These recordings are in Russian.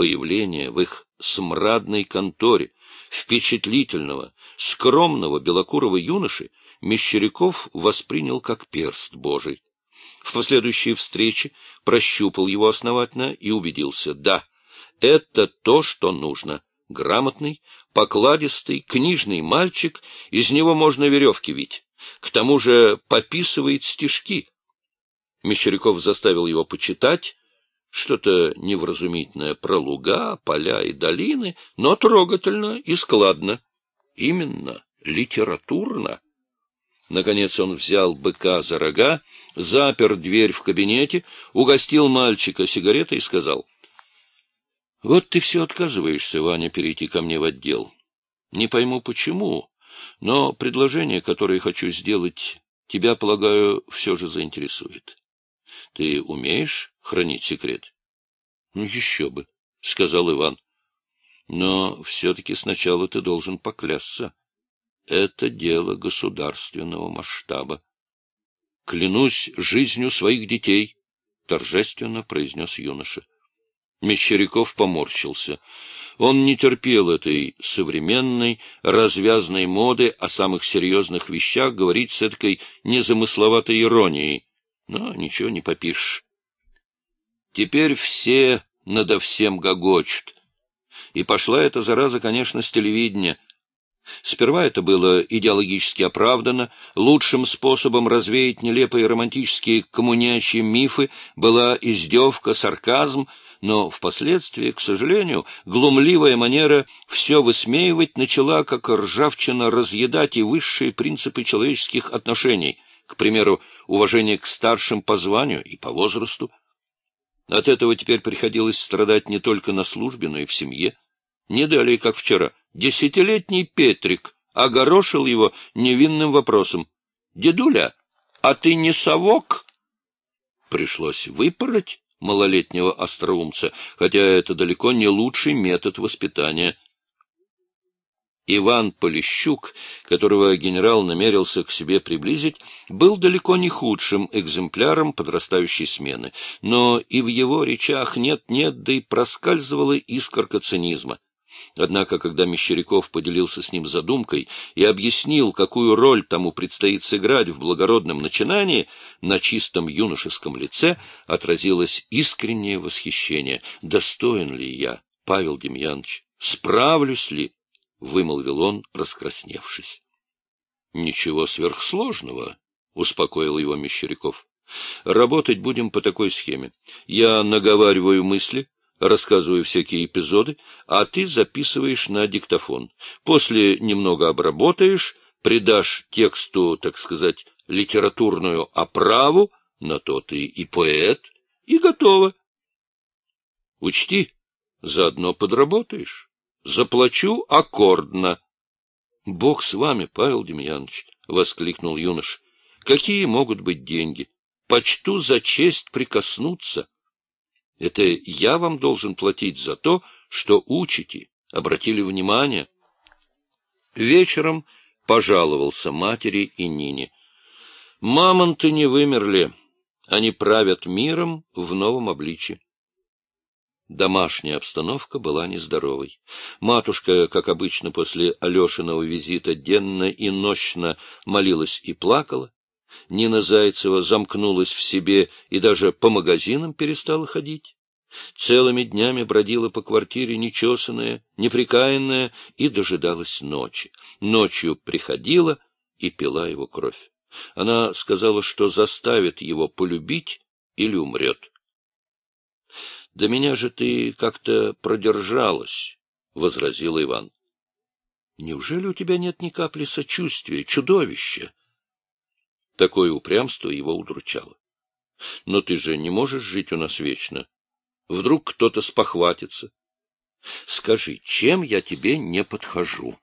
появление в их смрадной конторе впечатлительного, скромного белокурого юноши Мещеряков воспринял как перст Божий. В последующей встрече прощупал его основательно и убедился — да, это то, что нужно. Грамотный, покладистый, книжный мальчик, из него можно веревки вить. К тому же пописывает стишки. Мещеряков заставил его почитать, что-то невразумительное про луга, поля и долины, но трогательно и складно. Именно литературно. Наконец он взял быка за рога, запер дверь в кабинете, угостил мальчика сигаретой и сказал, — Вот ты все отказываешься, Ваня, перейти ко мне в отдел. Не пойму, почему, но предложение, которое хочу сделать, тебя, полагаю, все же заинтересует. Ты умеешь хранить секрет? — Ну, еще бы, — сказал Иван. — Но все-таки сначала ты должен поклясться. Это дело государственного масштаба. — Клянусь жизнью своих детей, — торжественно произнес юноша. Мещеряков поморщился. Он не терпел этой современной, развязной моды о самых серьезных вещах говорить с этой незамысловатой иронией. Но ничего не попишешь. Теперь все надо всем гогочут. И пошла эта зараза, конечно, с телевидения — Сперва это было идеологически оправдано, лучшим способом развеять нелепые романтические коммунячьи мифы была издевка, сарказм, но впоследствии, к сожалению, глумливая манера все высмеивать начала, как ржавчина, разъедать и высшие принципы человеческих отношений, к примеру, уважение к старшим по званию и по возрасту. От этого теперь приходилось страдать не только на службе, но и в семье. Не далее, как вчера, десятилетний Петрик огорошил его невинным вопросом. — Дедуля, а ты не совок? Пришлось выпороть малолетнего остроумца, хотя это далеко не лучший метод воспитания. Иван Полищук, которого генерал намерился к себе приблизить, был далеко не худшим экземпляром подрастающей смены, но и в его речах нет-нет, да и проскальзывала искорка цинизма. Однако, когда Мещеряков поделился с ним задумкой и объяснил, какую роль тому предстоит сыграть в благородном начинании, на чистом юношеском лице отразилось искреннее восхищение. «Достоин ли я, Павел Демьянович? Справлюсь ли?» — вымолвил он, раскрасневшись. «Ничего сверхсложного», — успокоил его Мещеряков. «Работать будем по такой схеме. Я наговариваю мысли» рассказываю всякие эпизоды, а ты записываешь на диктофон. После немного обработаешь, придашь тексту, так сказать, литературную оправу, на то ты и поэт, и готово. Учти, заодно подработаешь. Заплачу аккордно. — Бог с вами, Павел Демьянович, — воскликнул юнош. — Какие могут быть деньги? Почту за честь прикоснуться. Это я вам должен платить за то, что учите, обратили внимание. Вечером пожаловался матери и Нине. Мамонты не вымерли, они правят миром в новом обличье. Домашняя обстановка была нездоровой. Матушка, как обычно после Алешиного визита, денно и нощно молилась и плакала. Нина Зайцева замкнулась в себе и даже по магазинам перестала ходить. Целыми днями бродила по квартире нечесанная, неприкаянная и дожидалась ночи. Ночью приходила и пила его кровь. Она сказала, что заставит его полюбить или умрет. — Да меня же ты как-то продержалась, — возразил Иван. — Неужели у тебя нет ни капли сочувствия, чудовище? Такое упрямство его удручало. — Но ты же не можешь жить у нас вечно. Вдруг кто-то спохватится. Скажи, чем я тебе не подхожу?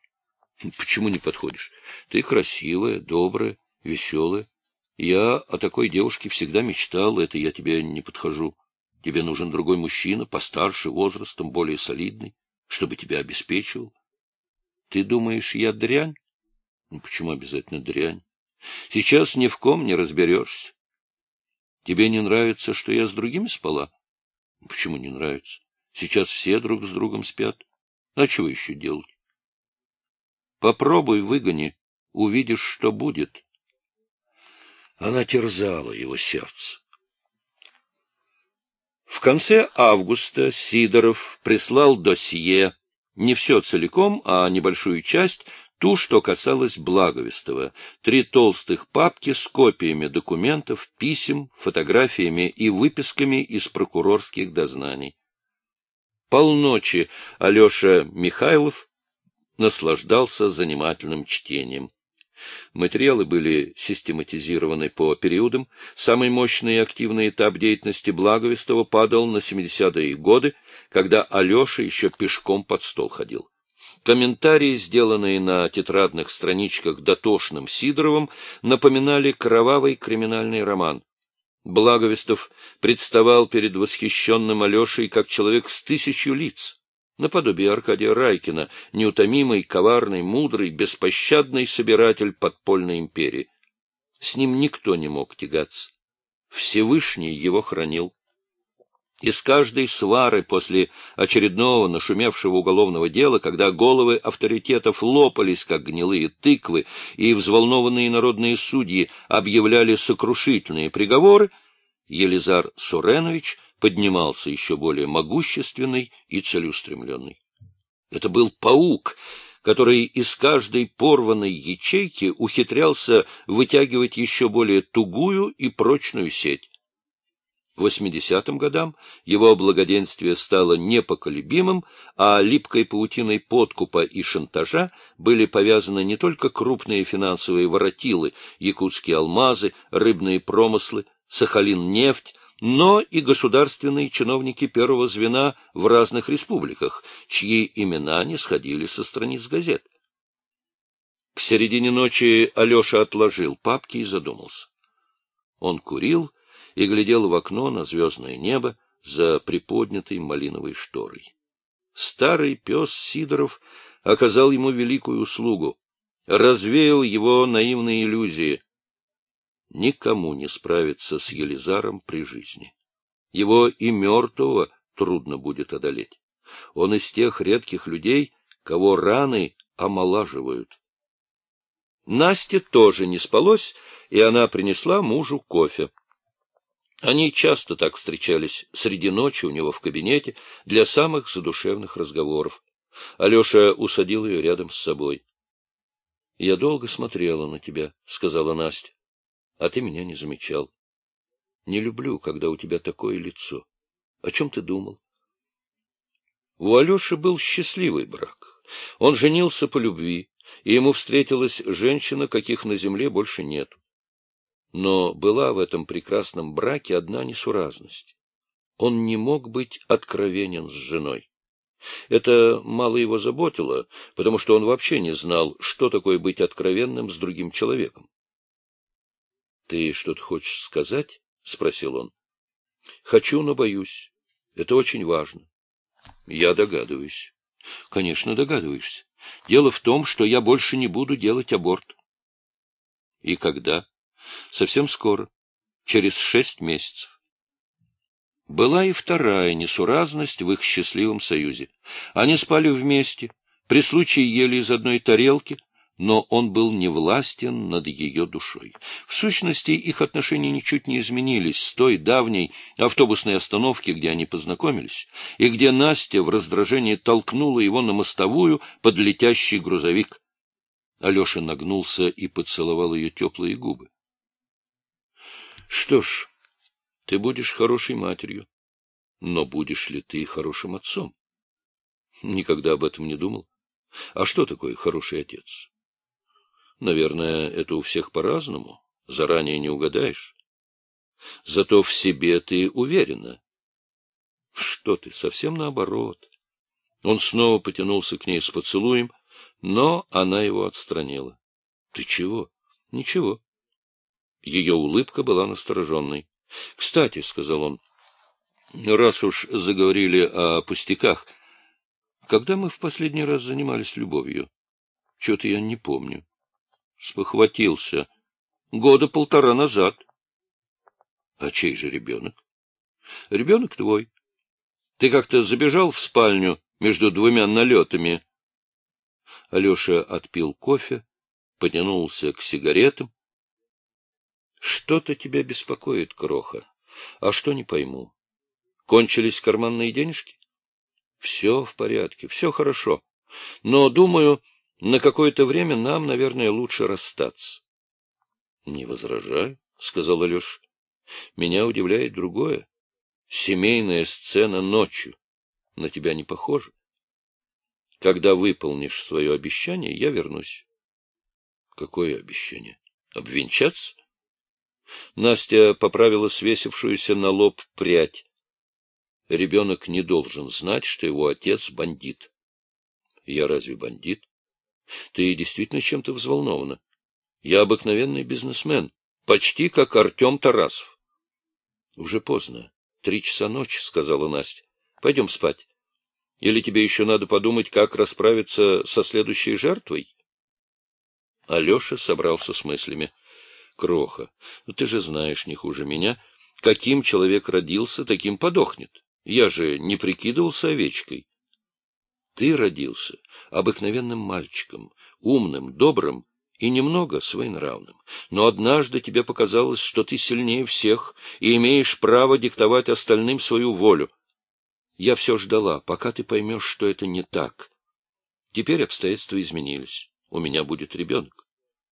Почему не подходишь? Ты красивая, добрая, веселая. Я о такой девушке всегда мечтал, это я тебе не подхожу. Тебе нужен другой мужчина, постарше, возрастом, более солидный, чтобы тебя обеспечивал. Ты думаешь, я дрянь? Ну, почему обязательно дрянь? Сейчас ни в ком не разберешься. Тебе не нравится, что я с другими спала? Почему не нравится? Сейчас все друг с другом спят. А чего еще делать? Попробуй выгони, увидишь, что будет. Она терзала его сердце. В конце августа Сидоров прислал досье, не все целиком, а небольшую часть, ту, что касалось Благовестова, три толстых папки с копиями документов, писем, фотографиями и выписками из прокурорских дознаний. Полночи Алеша Михайлов наслаждался занимательным чтением. Материалы были систематизированы по периодам. Самый мощный и активный этап деятельности Благовестова падал на 70-е годы, когда Алеша еще пешком под стол ходил. Комментарии, сделанные на тетрадных страничках дотошным Сидоровым, напоминали кровавый криминальный роман. Благовестов представал перед восхищенным Алешей как человек с тысячью лиц наподобие Аркадия Райкина, неутомимый, коварный, мудрый, беспощадный собиратель подпольной империи. С ним никто не мог тягаться. Всевышний его хранил. Из каждой свары после очередного нашумевшего уголовного дела, когда головы авторитетов лопались, как гнилые тыквы, и взволнованные народные судьи объявляли сокрушительные приговоры, Елизар Суренович поднимался еще более могущественный и целеустремленный. Это был паук, который из каждой порванной ячейки ухитрялся вытягивать еще более тугую и прочную сеть. К 80-м годам его благоденствие стало непоколебимым, а липкой паутиной подкупа и шантажа были повязаны не только крупные финансовые воротилы, якутские алмазы, рыбные промыслы, Сахалин-нефть, но и государственные чиновники первого звена в разных республиках, чьи имена не сходили со страниц газет. К середине ночи Алеша отложил папки и задумался. Он курил и глядел в окно на звездное небо за приподнятой малиновой шторой. Старый пес Сидоров оказал ему великую услугу, развеял его наивные иллюзии — никому не справиться с Елизаром при жизни. Его и мертвого трудно будет одолеть. Он из тех редких людей, кого раны омолаживают. Насте тоже не спалось, и она принесла мужу кофе. Они часто так встречались среди ночи у него в кабинете для самых задушевных разговоров. Алеша усадил ее рядом с собой. — Я долго смотрела на тебя, — сказала Настя а ты меня не замечал. Не люблю, когда у тебя такое лицо. О чем ты думал? У Алеши был счастливый брак. Он женился по любви, и ему встретилась женщина, каких на земле больше нет. Но была в этом прекрасном браке одна несуразность. Он не мог быть откровенен с женой. Это мало его заботило, потому что он вообще не знал, что такое быть откровенным с другим человеком. — Ты что-то хочешь сказать? — спросил он. — Хочу, но боюсь. Это очень важно. — Я догадываюсь. — Конечно, догадываешься. Дело в том, что я больше не буду делать аборт. — И когда? — Совсем скоро. Через шесть месяцев. Была и вторая несуразность в их счастливом союзе. Они спали вместе, при случае ели из одной тарелки, но он был невластен над ее душой. В сущности, их отношения ничуть не изменились с той давней автобусной остановки, где они познакомились, и где Настя в раздражении толкнула его на мостовую под летящий грузовик. Алеша нагнулся и поцеловал ее теплые губы. — Что ж, ты будешь хорошей матерью, но будешь ли ты хорошим отцом? Никогда об этом не думал. А что такое хороший отец? Наверное, это у всех по-разному, заранее не угадаешь. Зато в себе ты уверена. Что ты, совсем наоборот. Он снова потянулся к ней с поцелуем, но она его отстранила. — Ты чего? — Ничего. Ее улыбка была настороженной. — Кстати, — сказал он, — раз уж заговорили о пустяках, когда мы в последний раз занимались любовью? Чего-то я не помню. Спохватился. Года полтора назад. А чей же ребенок? Ребенок твой. Ты как-то забежал в спальню между двумя налетами. Алеша отпил кофе, потянулся к сигаретам. — Что-то тебя беспокоит, Кроха. А что не пойму? Кончились карманные денежки? — Все в порядке, все хорошо. Но, думаю, на какое-то время нам, наверное, лучше расстаться. — Не возражаю, — сказал Алеша. — Меня удивляет другое. Семейная сцена ночью. На тебя не похоже. Когда выполнишь свое обещание, я вернусь. Какое обещание? Обвенчаться? Настя поправила свесившуюся на лоб прядь. Ребенок не должен знать, что его отец бандит. Я разве бандит? Ты действительно чем-то взволнована. Я обыкновенный бизнесмен, почти как Артем Тарасов. Уже поздно. Три часа ночи, — сказала Настя. Пойдем спать. Или тебе еще надо подумать, как расправиться со следующей жертвой? Алеша собрался с мыслями. Кроха, ну ты же знаешь не хуже меня, каким человек родился, таким подохнет. Я же не прикидывался овечкой. Ты родился обыкновенным мальчиком, умным, добрым и немного своенравным. Но однажды тебе показалось, что ты сильнее всех и имеешь право диктовать остальным свою волю. Я все ждала, пока ты поймешь, что это не так. Теперь обстоятельства изменились. У меня будет ребенок.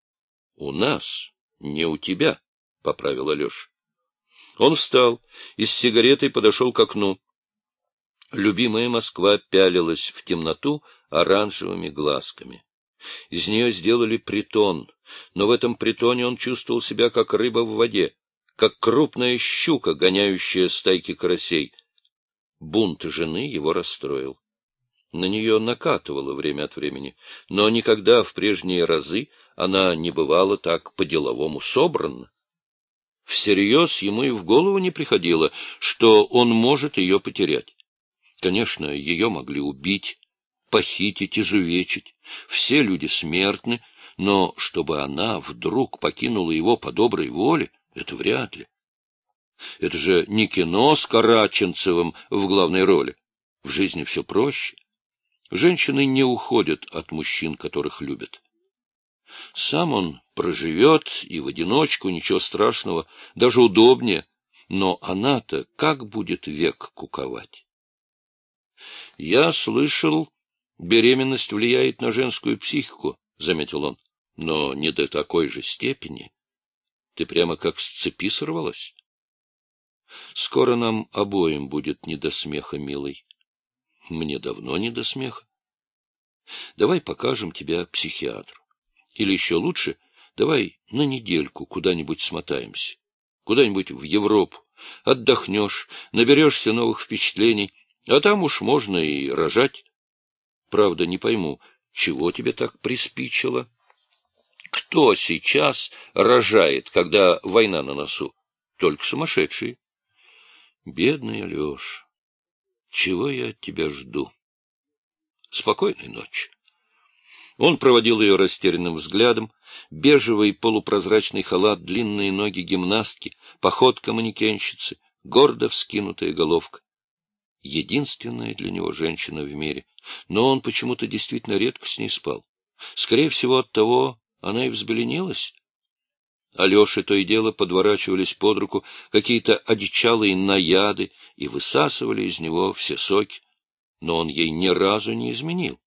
— У нас, не у тебя, — поправил Алеша. Он встал и с сигаретой подошел к окну. Любимая Москва пялилась в темноту оранжевыми глазками. Из нее сделали притон, но в этом притоне он чувствовал себя как рыба в воде, как крупная щука, гоняющая стайки карасей. Бунт жены его расстроил. На нее накатывало время от времени, но никогда в прежние разы она не бывала так по-деловому собрана. Всерьез ему и в голову не приходило, что он может ее потерять. Конечно, ее могли убить, похитить, изувечить. Все люди смертны, но чтобы она вдруг покинула его по доброй воле, это вряд ли. Это же не кино с Караченцевым в главной роли. В жизни все проще. Женщины не уходят от мужчин, которых любят. Сам он проживет и в одиночку, ничего страшного, даже удобнее, но она-то как будет век куковать? Я слышал, беременность влияет на женскую психику, — заметил он, — но не до такой же степени. Ты прямо как с цепи сорвалась. Скоро нам обоим будет не до смеха, милый. Мне давно не до смеха. Давай покажем тебя психиатру. Или еще лучше, давай на недельку куда-нибудь смотаемся. Куда-нибудь в Европу. Отдохнешь, наберешься новых впечатлений, а там уж можно и рожать. Правда, не пойму, чего тебе так приспичило? Кто сейчас рожает, когда война на носу? Только сумасшедшие. Бедный Алеша, чего я от тебя жду? Спокойной ночи. Он проводил ее растерянным взглядом. Бежевый полупрозрачный халат, длинные ноги гимнастки, походка манекенщицы, гордо вскинутая головка. Единственная для него женщина в мире. Но он почему-то действительно редко с ней спал. Скорее всего, от того она и взбеленилась. Алёше то и дело подворачивались под руку какие-то одичалые наяды и высасывали из него все соки. Но он ей ни разу не изменил.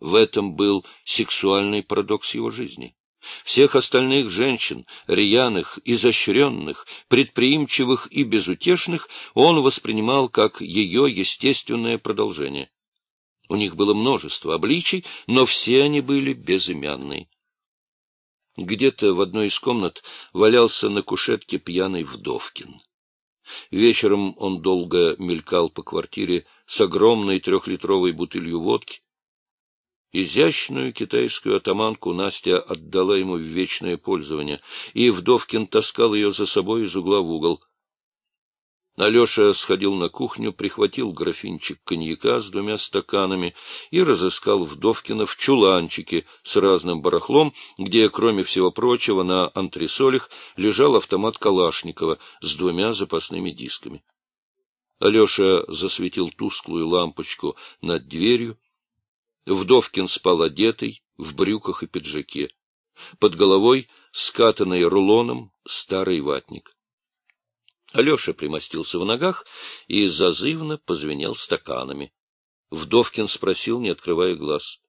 В этом был сексуальный парадокс его жизни. Всех остальных женщин, рьяных, изощренных, предприимчивых и безутешных, он воспринимал как ее естественное продолжение. У них было множество обличий, но все они были безымянные. Где-то в одной из комнат валялся на кушетке пьяный Вдовкин. Вечером он долго мелькал по квартире с огромной трехлитровой бутылью водки, Изящную китайскую атаманку Настя отдала ему в вечное пользование, и Вдовкин таскал ее за собой из угла в угол. Алеша сходил на кухню, прихватил графинчик коньяка с двумя стаканами и разыскал Вдовкина в чуланчике с разным барахлом, где, кроме всего прочего, на антресолях лежал автомат Калашникова с двумя запасными дисками. Алеша засветил тусклую лампочку над дверью. Вдовкин спал одетый, в брюках и пиджаке. Под головой, скатанный рулоном, старый ватник. Алеша примостился в ногах и зазывно позвенел стаканами. Вдовкин спросил, не открывая глаз.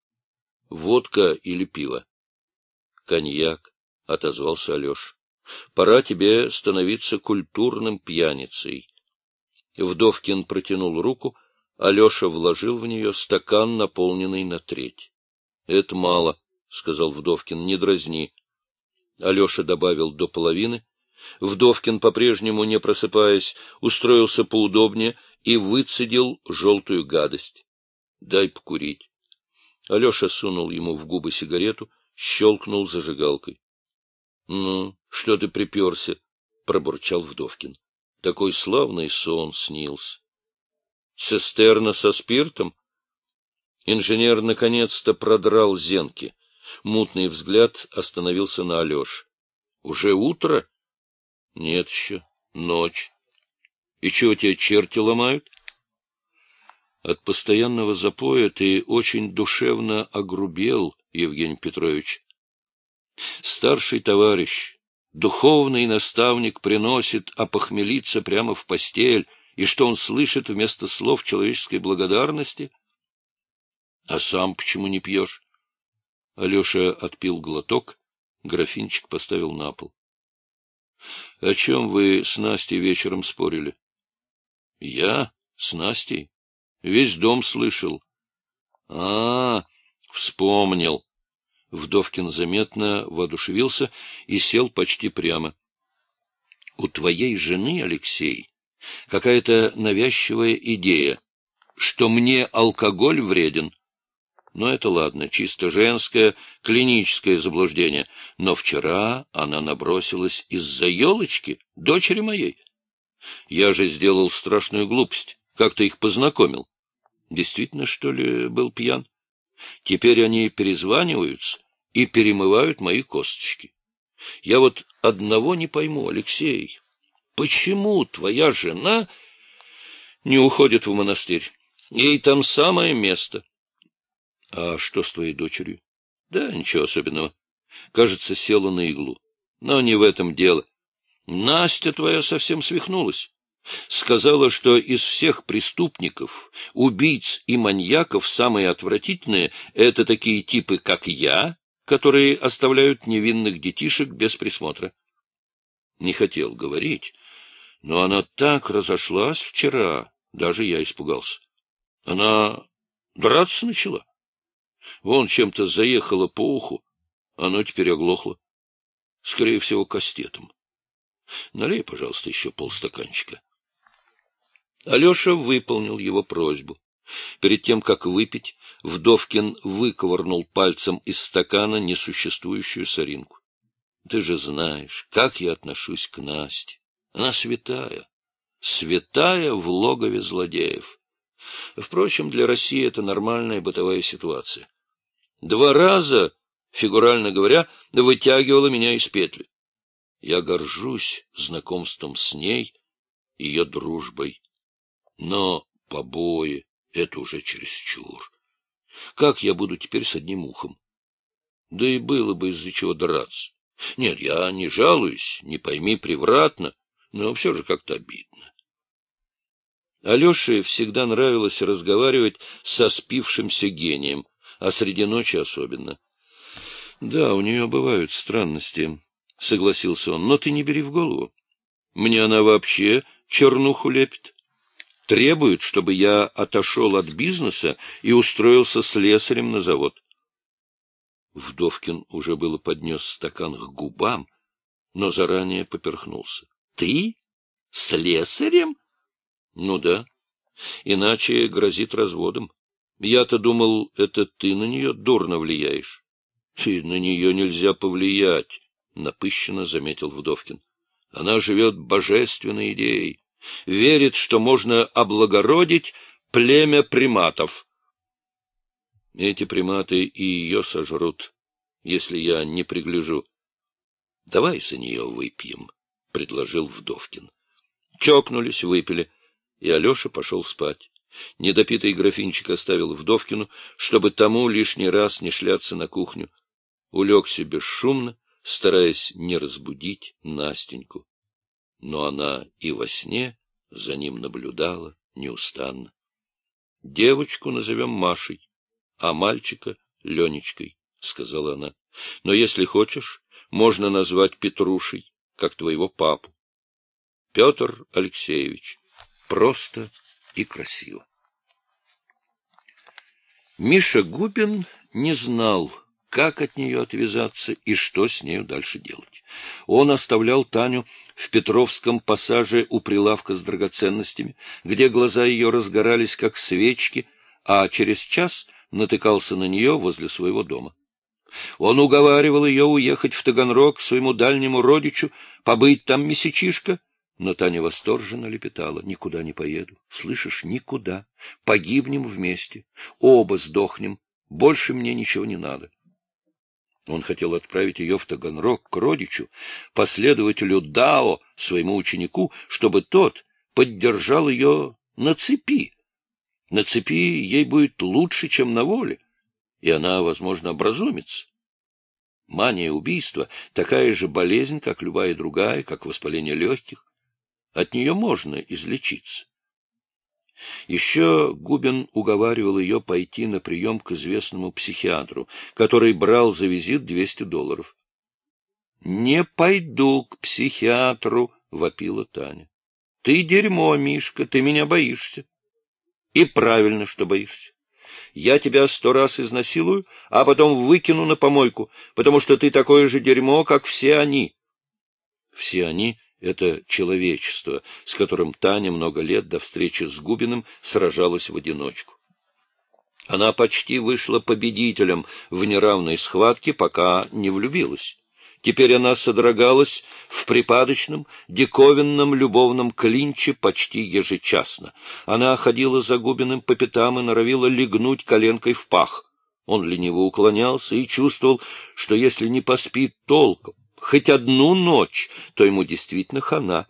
— Водка или пиво? — Коньяк, — отозвался Алеша. — Пора тебе становиться культурным пьяницей. Вдовкин протянул руку, Алеша вложил в нее стакан, наполненный на треть. — Это мало, — сказал Вдовкин, — не дразни. Алеша добавил до половины. Вдовкин, по-прежнему не просыпаясь, устроился поудобнее и выцедил желтую гадость. — Дай покурить. Алеша сунул ему в губы сигарету, щелкнул зажигалкой. — Ну, что ты приперся? — пробурчал Вдовкин. Такой славный сон снился. Цистерна со спиртом? Инженер наконец-то продрал зенки. Мутный взгляд остановился на Алёше. Уже утро? Нет еще. Ночь. И чего тебя черти ломают? От постоянного запоя ты очень душевно огрубел, Евгений Петрович. Старший товарищ, Духовный наставник приносит опохмелиться прямо в постель, и что он слышит вместо слов человеческой благодарности? А сам почему не пьешь? Алеша отпил глоток, графинчик поставил на пол. — О чем вы с Настей вечером спорили? — Я? С Настей? Весь дом слышал. — А, вспомнил. Вдовкин заметно воодушевился и сел почти прямо. — У твоей жены, Алексей, какая-то навязчивая идея, что мне алкоголь вреден. Но это ладно, чисто женское, клиническое заблуждение. Но вчера она набросилась из-за елочки, дочери моей. Я же сделал страшную глупость, как-то их познакомил. Действительно, что ли, был пьян? Теперь они перезваниваются и перемывают мои косточки. Я вот одного не пойму, Алексей. Почему твоя жена не уходит в монастырь? Ей там самое место. А что с твоей дочерью? Да, ничего особенного. Кажется, села на иглу. Но не в этом дело. Настя твоя совсем свихнулась. Сказала, что из всех преступников, убийц и маньяков самые отвратительные — это такие типы, как я, которые оставляют невинных детишек без присмотра. Не хотел говорить, но она так разошлась вчера, даже я испугался. Она драться начала. Вон чем-то заехала по уху, оно теперь оглохло. Скорее всего, кастетом. Налей, пожалуйста, еще полстаканчика. Алеша выполнил его просьбу. Перед тем, как выпить, Вдовкин выковырнул пальцем из стакана несуществующую соринку. — Ты же знаешь, как я отношусь к Насте. Она святая, святая в логове злодеев. Впрочем, для России это нормальная бытовая ситуация. Два раза, фигурально говоря, вытягивала меня из петли. Я горжусь знакомством с ней, ее дружбой. Но побои — это уже чересчур. Как я буду теперь с одним ухом? Да и было бы из-за чего драться. Нет, я не жалуюсь, не пойми превратно, но все же как-то обидно. Алёше всегда нравилось разговаривать со спившимся гением, а среди ночи особенно. — Да, у нее бывают странности, — согласился он, — но ты не бери в голову. Мне она вообще чернуху лепит. Требует, чтобы я отошел от бизнеса и устроился слесарем на завод. Вдовкин уже было поднес стакан к губам, но заранее поперхнулся. — Ты? Слесарем? — Ну да. Иначе грозит разводом. Я-то думал, это ты на нее дурно влияешь. — И на нее нельзя повлиять, — напыщенно заметил Вдовкин. — Она живет божественной идеей, верит, что можно облагородить племя приматов. Эти приматы и ее сожрут, если я не пригляжу. — Давай за нее выпьем, — предложил Вдовкин. Чокнулись, выпили. и Алеша пошел спать. Недопитый графинчик оставил Вдовкину, чтобы тому лишний раз не шляться на кухню. Улегся бесшумно, стараясь не разбудить Настеньку. Но она и во сне за ним наблюдала неустанно. — Девочку назовем Машей, а мальчика — Ленечкой, — сказала она. — Но если хочешь, можно назвать Петрушей, как твоего папу. Петр Алексеевич. Просто и красиво. Миша Губин не знал, как от нее отвязаться и что с нею дальше делать. Он оставлял Таню в Петровском пассаже у прилавка с драгоценностями, где глаза ее разгорались, как свечки, а через час натыкался на нее возле своего дома. Он уговаривал ее уехать в Таганрог к своему дальнему родичу, побыть там месячишко, но Таня восторженно лепетала. — Никуда не поеду. Слышишь, никуда. Погибнем вместе. Оба сдохнем. Больше мне ничего не надо. Он хотел отправить ее в Таганрог к родичу, последователю Дао, своему ученику, чтобы тот поддержал ее на цепи. На цепи ей будет лучше, чем на воле, и она, возможно, образумится. Мания убийства — такая же болезнь, как любая другая, как воспаление легких. От нее можно излечиться. Еще Губин уговаривал ее пойти на прием к известному психиатру, который брал за визит 200 долларов. — Не пойду к психиатру, — вопила Таня. — Ты дерьмо, Мишка, ты меня боишься. И правильно, что боишься. Я тебя сто раз изнасилую, а потом выкину на помойку, потому что ты такое же дерьмо, как все они. Все они это человечество, с которым Таня много лет до встречи с Губиным сражалась в одиночку. Она почти вышла победителем в неравной схватке, пока не влюбилась. Теперь она содрогалась в припадочном, диковинном любовном клинче почти ежечасно. Она ходила за Губиным по пятам и норовила легнуть коленкой в пах. Он лениво уклонялся и чувствовал, что если не поспит толком, хоть одну ночь, то ему действительно хана,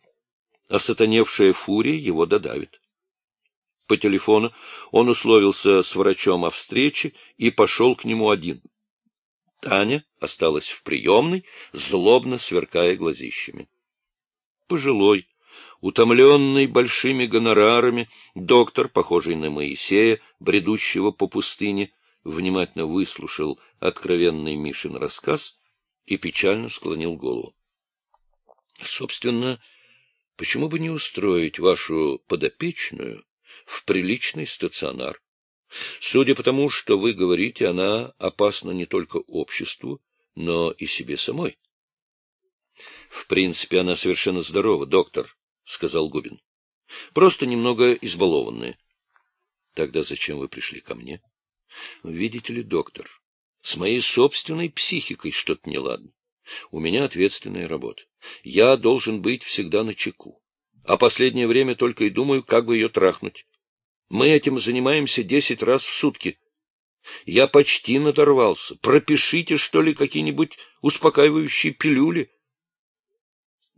а сатаневшая фурия его додавит. По телефону он условился с врачом о встрече и пошел к нему один. Таня осталась в приемной, злобно сверкая глазищами. Пожилой, утомленный большими гонорарами, доктор, похожий на Моисея, бредущего по пустыне, внимательно выслушал откровенный Мишин рассказ и печально склонил голову. — Собственно, почему бы не устроить вашу подопечную в приличный стационар? Судя по тому, что вы говорите, она опасна не только обществу, но и себе самой. — В принципе, она совершенно здорова, доктор, — сказал Губин. — Просто немного избалованная. — Тогда зачем вы пришли ко мне? — Видите ли, доктор, с моей собственной психикой что-то неладно. У меня ответственная работа. Я должен быть всегда на чеку. А последнее время только и думаю, как бы ее трахнуть. Мы этим занимаемся десять раз в сутки. Я почти надорвался. Пропишите, что ли, какие-нибудь успокаивающие пилюли.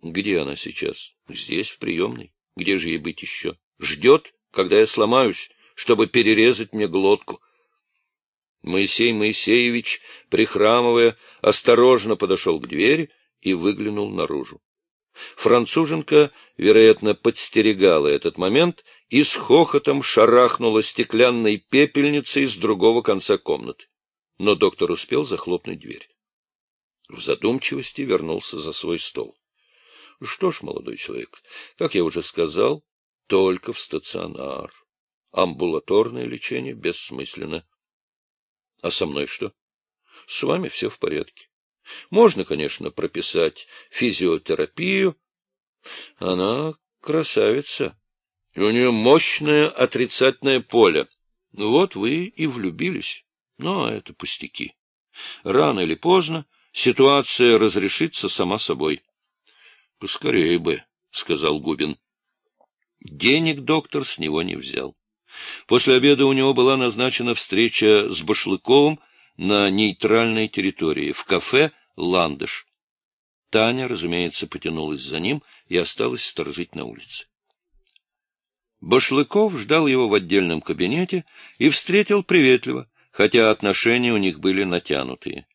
Где она сейчас? Здесь, в приемной. Где же ей быть еще? Ждет, когда я сломаюсь, чтобы перерезать мне глотку. Моисей Моисеевич, прихрамывая, осторожно подошел к двери и выглянул наружу. Француженка, вероятно, подстерегала этот момент и с хохотом шарахнула стеклянной пепельницей с другого конца комнаты. Но доктор успел захлопнуть дверь. В задумчивости вернулся за свой стол. — Что ж, молодой человек, как я уже сказал, только в стационар. Амбулаторное лечение бессмысленно. А со мной что? С вами все в порядке. Можно, конечно, прописать физиотерапию. Она красавица, и у нее мощное отрицательное поле. Ну вот вы и влюбились. Но это пустяки. Рано или поздно ситуация разрешится сама собой. — Поскорее бы, — сказал Губин. Денег доктор с него не взял. После обеда у него была назначена встреча с Башлыковым на нейтральной территории, в кафе «Ландыш». Таня, разумеется, потянулась за ним и осталась сторожить на улице. Башлыков ждал его в отдельном кабинете и встретил приветливо, хотя отношения у них были натянутые.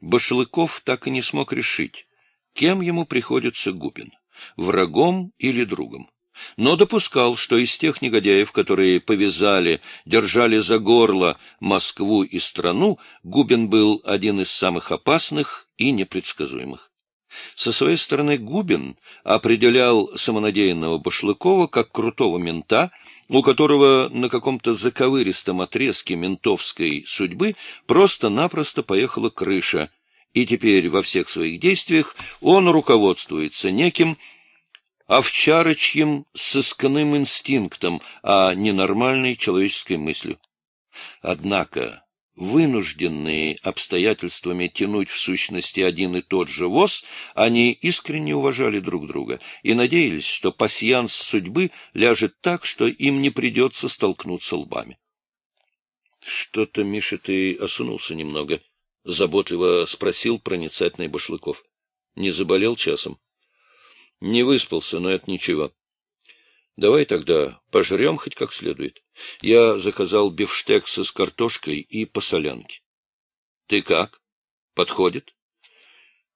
Башлыков так и не смог решить, кем ему приходится Губин — врагом или другом. Но допускал, что из тех негодяев, которые повязали, держали за горло Москву и страну, Губин был один из самых опасных и непредсказуемых. Со своей стороны Губин определял самонадеянного Башлыкова как крутого мента, у которого на каком-то заковыристом отрезке ментовской судьбы просто-напросто поехала крыша, и теперь во всех своих действиях он руководствуется неким овчарочьим сысканным инстинктом, а не нормальной человеческой мыслью. Однако вынужденные обстоятельствами тянуть в сущности один и тот же воз, они искренне уважали друг друга и надеялись, что пасьянс судьбы ляжет так, что им не придется столкнуться лбами. — Что-то, Миша, ты осунулся немного, — заботливо спросил проницательный Башлыков. — Не заболел часом? — Не выспался, но это ничего. Давай тогда пожрем хоть как следует. Я заказал бифштексы с картошкой и по солянке. Ты как? Подходит?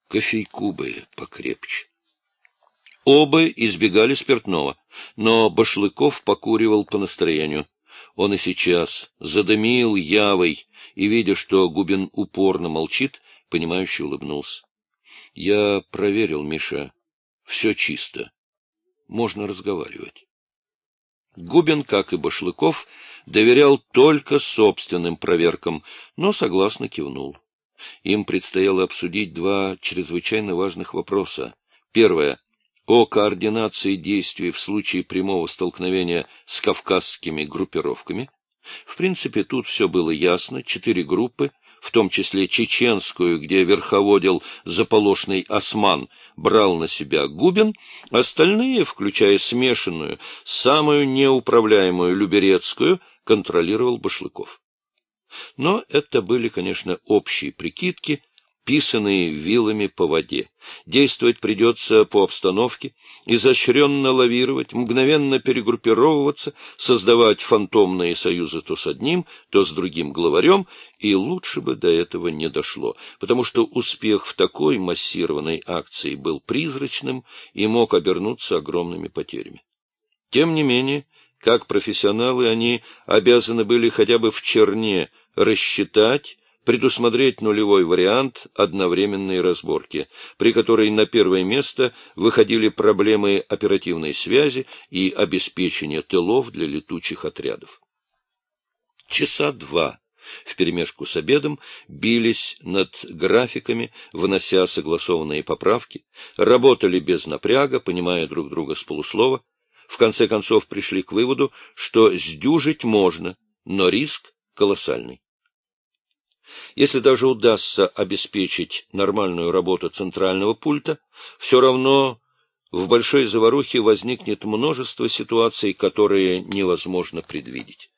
Кофейку бы покрепче. Оба избегали спиртного, но Башлыков покуривал по настроению. Он и сейчас задымил явой, и, видя, что Губин упорно молчит, понимающе улыбнулся. — Я проверил, Миша. Все чисто. Можно разговаривать. Губин, как и Башлыков, доверял только собственным проверкам, но согласно кивнул. Им предстояло обсудить два чрезвычайно важных вопроса. Первое — о координации действий в случае прямого столкновения с кавказскими группировками. В принципе, тут все было ясно. Четыре группы — в том числе чеченскую, где верховодил заполошный осман, брал на себя Губин, остальные, включая смешанную, самую неуправляемую Люберецкую, контролировал Башлыков. Но это были, конечно, общие прикидки, писанные вилами по воде. Действовать придется по обстановке, изощренно лавировать, мгновенно перегруппировываться, создавать фантомные союзы то с одним, то с другим главарем, и лучше бы до этого не дошло, потому что успех в такой массированной акции был призрачным и мог обернуться огромными потерями. Тем не менее, как профессионалы, они обязаны были хотя бы в черне рассчитать, предусмотреть нулевой вариант одновременной разборки, при которой на первое место выходили проблемы оперативной связи и обеспечения тылов для летучих отрядов. Часа два вперемешку с обедом бились над графиками, внося согласованные поправки, работали без напряга, понимая друг друга с полуслова, в конце концов пришли к выводу, что сдюжить можно, но риск колоссальный. Если даже удастся обеспечить нормальную работу центрального пульта, все равно в большой заварухе возникнет множество ситуаций, которые невозможно предвидеть.